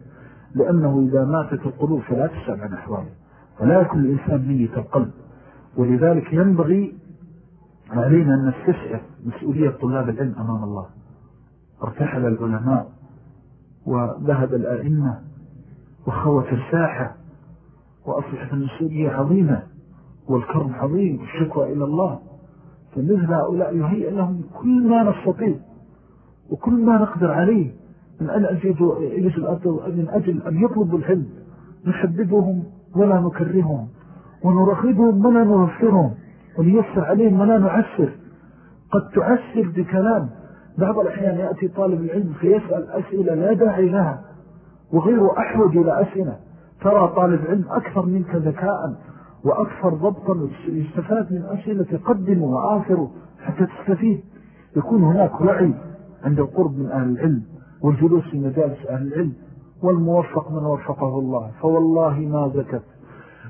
لأنه إذا ماتت القلوب فلا تسأل عن أحواله ولا يكون الإنسان ميت القلب. ولذلك ينبغي علينا أن نستشعر مسؤولية طلاب العلم أمام الله. ارتحل العلماء وذهب الآئمة وخوت الساحة وأصبحت المسؤولية عظيمة والكرم عظيم والشكوى إلى الله. فمثل هؤلاء يهيئ لهم كل ما نستطيع وكل ما نقدر عليه. من أن أجد من أجل أن يطلبوا العلم. نحببهم ولا نكرههم ونرخبهم ولا نغفرهم ونيسر عليهم ولا نعسر. قد تعسر بكلام. بعض الأحيان يأتي طالب العلم فيسأل أسئلة لا داعي لها وغيره أحوج إلى أسئلة. ترى طالب علم أكثر منك ذكاء وأكثر ضبطا يستفاد من أسئلة تقدم وآخر حتى تستفيد. يكون هناك وعي عند القرب من أهل العلم. والجلوس في مجالس أهل العلم والموفق من وفقه الله فوالله ما زكت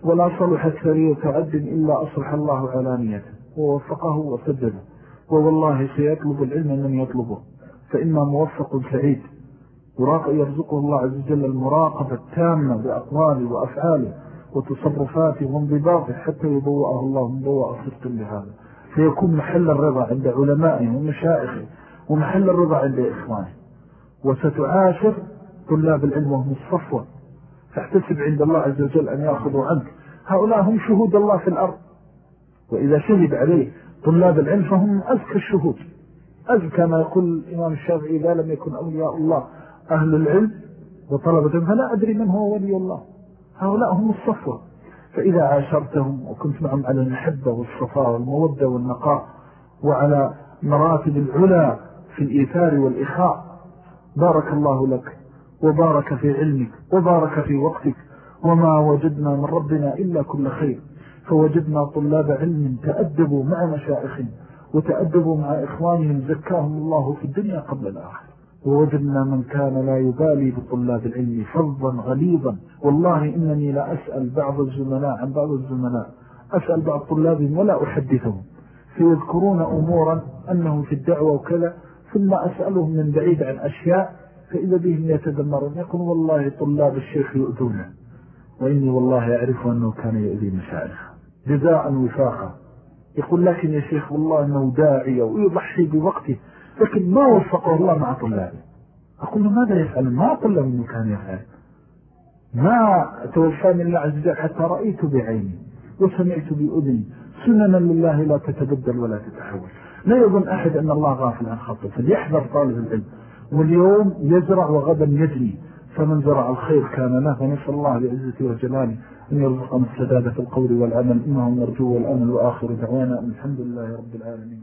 ولا صلحت ثرية عد إلا أصلح الله علانيته ووفقه وسدده ووالله سيطلب العلم من يطلبه فإما موفق سعيد يرزقه الله عز وجل المراقبة التامة بأقواله وأفعاله وتصرفاته وانضباطه حتى يبوأه الله مبوأ صدق لهذا فيكون محل الرضا عند علمائه ومشائخه ومحل الرضا عند إخوانه. وستعاشر طلاب العلم وهم الصفوة. فاحتسب عند الله عز وجل أن يأخذوا عنك. هؤلاء هم شهود الله في الأرض. وإذا شهد عليه طلاب العلم فهم أزكى الشهود. أزكى ما يقول الإمام الشافعي إذا لم يكن أولياء الله أهل العلم وطلبة فلا أدري من هو ولي الله. هؤلاء هم الصفوة. فإذا عاشرتهم وكنت معهم على المحبة والصفاء والمودة والنقاء وعلى مراتب العلا في الإيثار والإخاء بارك الله لك وبارك في علمك وبارك في وقتك وما وجدنا من ربنا إلا كل خير. فوجدنا طلاب علم تأدبوا مع مشائخهم وتأدبوا مع إخوانهم زكاهم الله في الدنيا قبل الآخر ووجدنا من كان لا يبالي بطلاب العلم فظا غليظا. والله إنني لا أسأل بعض الزملاء عن بعض الزملاء أسأل بعض طلابهم ولا أحدثهم. فيذكرون أمورا أنه في الدعوة وكذا ثم أسألهم من بعيد عن أشياء فإذا بهم يتدمرون. يقول والله طلاب الشيخ يؤذونه. وإني والله أعرف أنه كان يؤذي مشاعره جزاء وفاقا. يقول لكن يا شيخ والله أنه داعي ويضحي بوقته لكن ما وفقه الله مع طلابه. أقول له ماذا يفعل؟ ما طلب منه كان يفعل. ما توفاني الله عز وجل حتى رأيت بعيني وسمعت بأذني. سننا لله لا تتبدل ولا تتحول لا يظن أحد أن الله غافل عن خطه فليحذر طالب العلم. واليوم يزرع وغدا يجني فمن زرع الخير كان له فنسأل الله بعزته وجلاله أن يرزقنا السدادة في القول والعمل إنه نرجو والأمل وآخر دعوانا الحمد لله رب العالمين.